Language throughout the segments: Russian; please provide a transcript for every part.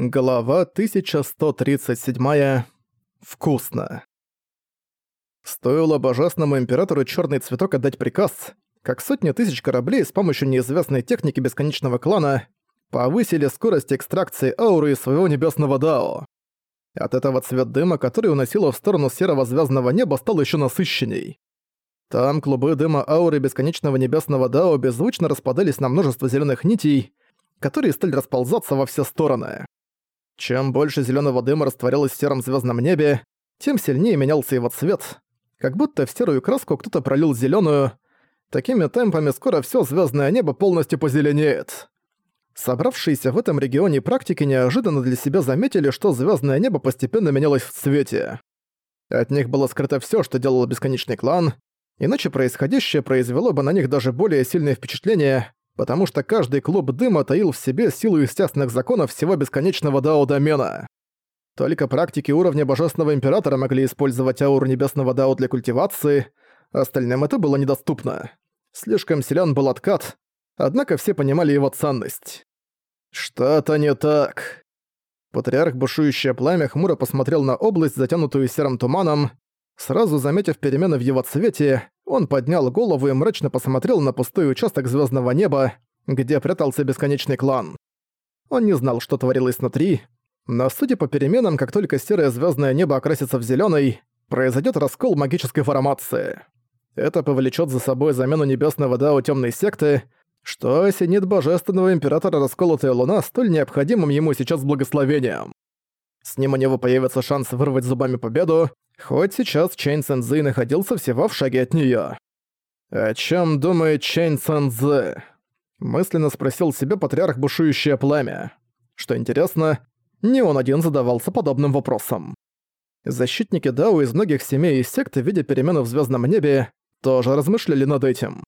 Глава 1137. Вкусно. Стоило божественному императору Черный Цветок отдать приказ, как сотни тысяч кораблей с помощью неизвестной техники Бесконечного Клана повысили скорость экстракции ауры из своего небесного Дао. От этого цвет дыма, который уносило в сторону серого звездного неба, стал еще насыщенней. Там клубы дыма ауры Бесконечного Небесного Дао беззвучно распадались на множество зеленых нитей, которые стали расползаться во все стороны. Чем больше зеленого дыма растворялось в сером звездном небе, тем сильнее менялся его цвет, как будто в серую краску кто-то пролил зеленую. Такими темпами скоро все звездное небо полностью позеленеет. Собравшиеся в этом регионе практики неожиданно для себя заметили, что звездное небо постепенно менялось в цвете. От них было скрыто все, что делал бесконечный клан, иначе происходящее произвело бы на них даже более сильное впечатление, потому что каждый клуб дыма таил в себе силу естественных законов всего бесконечного дао-домена. Только практики уровня Божественного Императора могли использовать ауру Небесного Дао для культивации, остальным это было недоступно. Слишком силен был откат, однако все понимали его ценность. «Что-то не так». Патриарх Бушующее Пламя хмуро посмотрел на область, затянутую серым туманом, сразу заметив перемены в его цвете, он поднял голову и мрачно посмотрел на пустой участок звездного неба, где прятался бесконечный клан. Он не знал, что творилось внутри, но судя по переменам, как только серое звездное небо окрасится в зеленый, произойдет раскол магической формации. Это повлечет за собой замену небесного дао темной секты, что осенит божественного императора расколотая луна столь необходимым ему сейчас благословением. С ним у него появится шанс вырвать зубами победу, Хоть сейчас Чэнь Цэнзы находился всего в шаге от неё. «О чём думает Чэнь Цэнзы?» Мысленно спросил себя патриарх Бушующее Пламя. Что интересно, не он один задавался подобным вопросом. Защитники Дао из многих семей и сект, видя перемены в звездном небе, тоже размышляли над этим.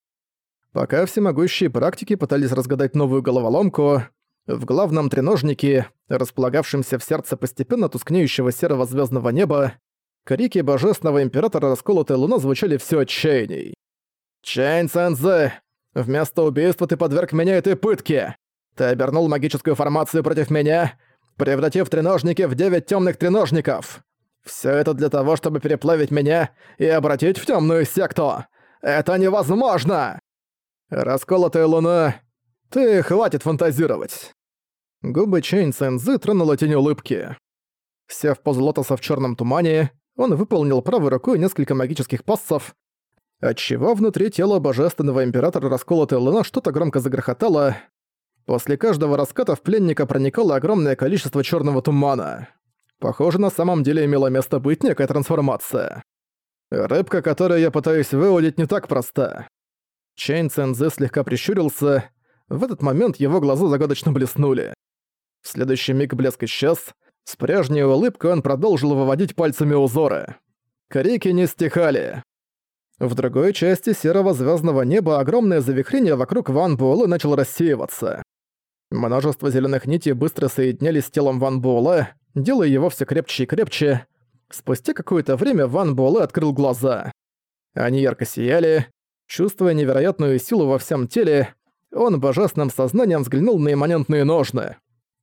Пока всемогущие практики пытались разгадать новую головоломку, в главном треножнике, располагавшемся в сердце постепенно тускнеющего серого звездного неба, Крики божественного императора расколотой луна звучали все отчаянней. «Чэнь Цэнзэ, вместо убийства ты подверг меня этой пытке! Ты обернул магическую формацию против меня, превратив треножники в девять темных треножников! Все это для того, чтобы переплавить меня и обратить в темную секту! Это невозможно!» «Расколотая луна, ты хватит фантазировать!» Губы Чэнь Цэнзы тронула тень улыбки. Сев в лотоса в черном тумане, он выполнил правой рукой несколько магических пассов, отчего внутри тела божественного императора расколотая луна что-то громко загрохотало. После каждого раската в пленника проникало огромное количество черного тумана. Похоже, на самом деле имела место быть некая трансформация. Рыбка, которую я пытаюсь выудить, не так проста. Чейн Цэнзэ слегка прищурился. В этот момент его глаза загадочно блеснули. В следующий миг блеск исчез, с прежней улыбкой он продолжил выводить пальцами узоры. Крики не стихали. В другой части серого звездного неба огромное завихрение вокруг Ван Буэлэ начало рассеиваться. Множество зеленых нитей быстро соединялись с телом Ван Буэлэ, делая его все крепче и крепче. Спустя какое-то время Ван Буэлэ открыл глаза. Они ярко сияли. Чувствуя невероятную силу во всем теле, он божественным сознанием взглянул на имманентные ножны.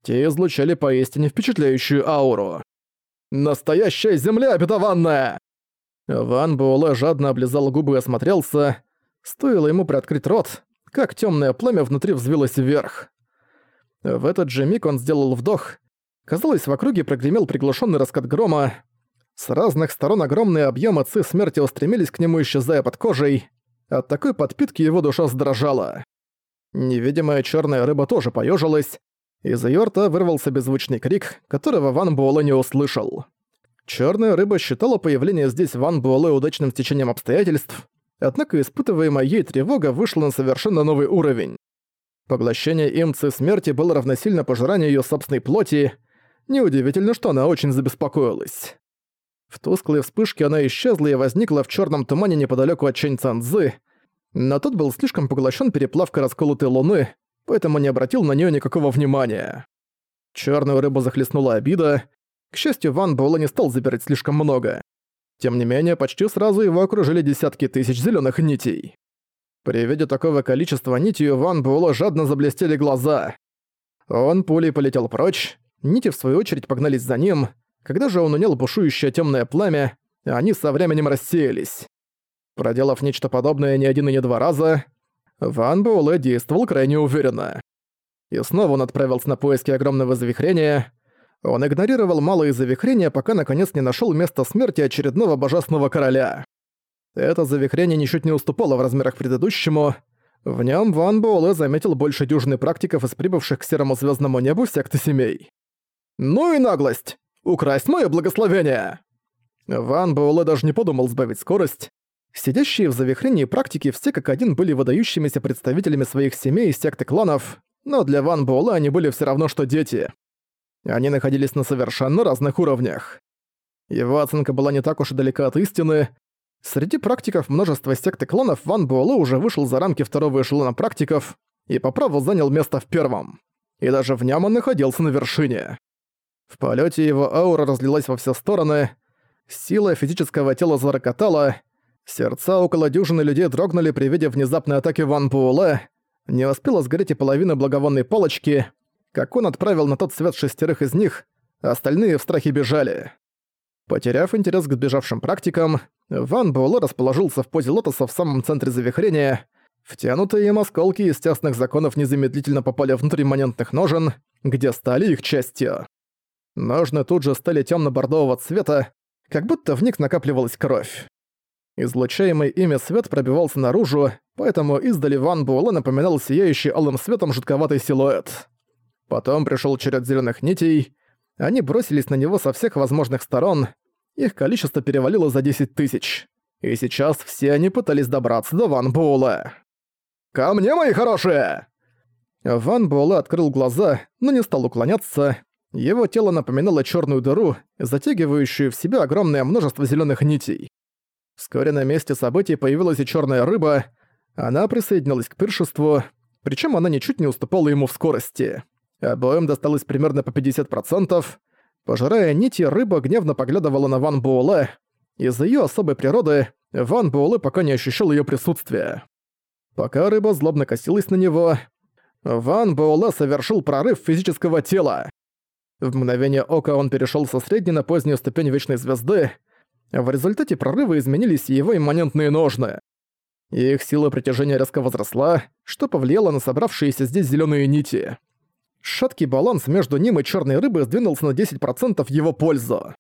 Те излучали поистине впечатляющую ауру. «Настоящая земля обетованная!» Ван Буэлэ жадно облизал губы и осмотрелся. Стоило ему приоткрыть рот, как темное пламя внутри взвилось вверх. В этот же миг он сделал вдох. Казалось, в округе прогремел приглушенный раскат грома. С разных сторон огромные объемы ци смерти устремились к нему, исчезая под кожей. От такой подпитки его душа сдрожала. Невидимая черная рыба тоже поежилась, из её рта вырвался беззвучный крик, которого Ван Буэлэ не услышал. Чёрная рыба считала появление здесь Ван Буэлэ удачным течением обстоятельств, однако испытываемая ей тревога вышла на совершенно новый уровень. Поглощение имцы смерти было равносильно пожиранию её собственной плоти, неудивительно, что она очень забеспокоилась. В тусклой вспышке она исчезла и возникла в чёрном тумане неподалёку от Чэнь Цанзы, но тот был слишком поглощен переплавкой расколотой луны, поэтому не обратил на нее никакого внимания. Черную рыбу захлестнула обида. К счастью, Ван Буэлэ не стал забирать слишком много. Тем не менее, почти сразу его окружили десятки тысяч зеленых нитей. При виде такого количества нитей у Ван Буэлэ жадно заблестели глаза. Он пулей полетел прочь. нити в свою очередь погнались за ним. Когда же он унял бушующее темное пламя, они со временем рассеялись. Проделав нечто подобное не один и не два раза, Ван Буэлэ действовал крайне уверенно. И снова он отправился на поиски огромного завихрения. Он игнорировал малые завихрения, пока наконец не нашел место смерти очередного божественного короля. Это завихрение ничуть не уступало в размерах предыдущему. В нем Ван Буэлэ заметил больше дюжины практиков из прибывших к серому звездному небу секты семей. «Ну и наглость! Украсть мое благословение!» Ван Буэлэ даже не подумал сбавить скорость. Сидящие в завихрении практики все как один были выдающимися представителями своих семей и секты кланов, но для Ван Буэлэ они были все равно, что дети. Они находились на совершенно разных уровнях. Его оценка была не так уж и далека от истины. Среди практиков множества сект и кланов Ван Буэлэ уже вышел за рамки второго эшелона практиков и по праву занял место в первом. И даже в нем он находился на вершине. В полете его аура разлилась во все стороны, сила физического тела зарокотала, сердца около дюжины людей дрогнули при виде внезапной атаки Ван Буэлэ, не успела сгореть и половина благовонной палочки, как он отправил на тот свет шестерых из них, остальные в страхе бежали. Потеряв интерес к сбежавшим практикам, Ван Буэлэ расположился в позе лотоса в самом центре завихрения. Втянутые им осколки из тесных законов незамедлительно попали внутрь имманентных ножен, где стали их частью. Ножны тут же стали темно-бордового цвета, как будто в них накапливалась кровь. Излучаемый ими свет пробивался наружу, поэтому издали Ван Буэлэ напоминал сияющий алым светом жутковатый силуэт. Потом пришел черед зеленых нитей. Они бросились на него со всех возможных сторон. Их количество перевалило за 10 тысяч. И сейчас все они пытались добраться до Ван Буэлэ. «Ко мне, мои хорошие!» Ван Буэлэ открыл глаза, но не стал уклоняться. Его тело напоминало черную дыру, затягивающую в себя огромное множество зеленых нитей. Вскоре на месте событий появилась и черная рыба. Она присоединилась к пиршеству, причем она ничуть не уступала ему в скорости. Обоим досталось примерно по 50%. Пожирая нити, рыба гневно поглядывала на Ван Буэлэ. Из-за ее особой природы Ван Буэлэ пока не ощущал ее присутствия. Пока рыба злобно косилась на него, Ван Буэлэ совершил прорыв физического тела. В мгновение ока он перешел со средней на позднюю ступень Вечной Звезды. В результате прорыва изменились его имманентные ножны. Их сила притяжения резко возросла, что повлияло на собравшиеся здесь зеленые нити. Шаткий баланс между ним и черной рыбой сдвинулся на 10% в его пользу.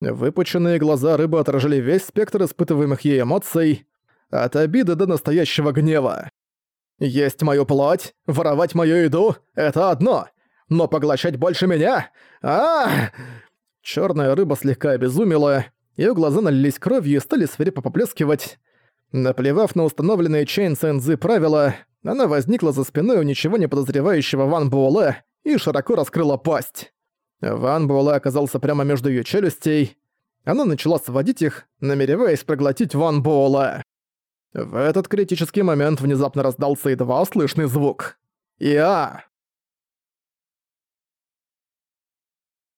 Выпученные глаза рыбы отражали весь спектр испытываемых ей эмоций, от обиды до настоящего гнева. «Есть мою плоть, воровать мою еду — это одно, но поглощать больше меня? а, Черная рыба слегка обезумела, ее глаза налились кровью и стали свирепо поплескивать. Наплевав на установленные Чейн Цэнзы правила, она возникла за спиной у ничего не подозревающего Ван Буэлэ и широко раскрыла пасть. Ван Буэлэ оказался прямо между ее челюстей. Она начала сводить их, намереваясь проглотить Ван Буэлэ. В этот критический момент внезапно раздался едва слышный звук. «Я!»